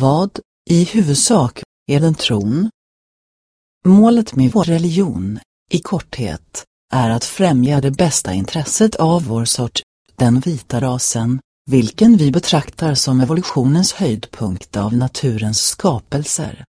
Vad, i huvudsak, är den tron? Målet med vår religion, i korthet, är att främja det bästa intresset av vår sort, den vita rasen, vilken vi betraktar som evolutionens höjdpunkt av naturens skapelser.